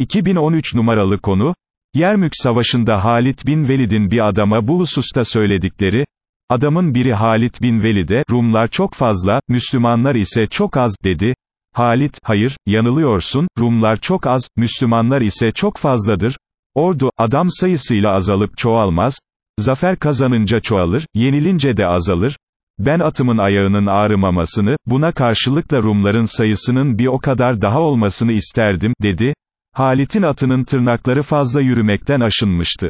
2013 numaralı konu, Yermük Savaşı'nda Halit bin Velid'in bir adama bu hususta söyledikleri, adamın biri Halit bin Velid'e, Rumlar çok fazla, Müslümanlar ise çok az, dedi, Halit, hayır, yanılıyorsun, Rumlar çok az, Müslümanlar ise çok fazladır, ordu, adam sayısıyla azalıp çoğalmaz, zafer kazanınca çoğalır, yenilince de azalır, ben atımın ayağının ağrımamasını, buna karşılık da Rumların sayısının bir o kadar daha olmasını isterdim, dedi, Halit'in atının tırnakları fazla yürümekten aşınmıştı.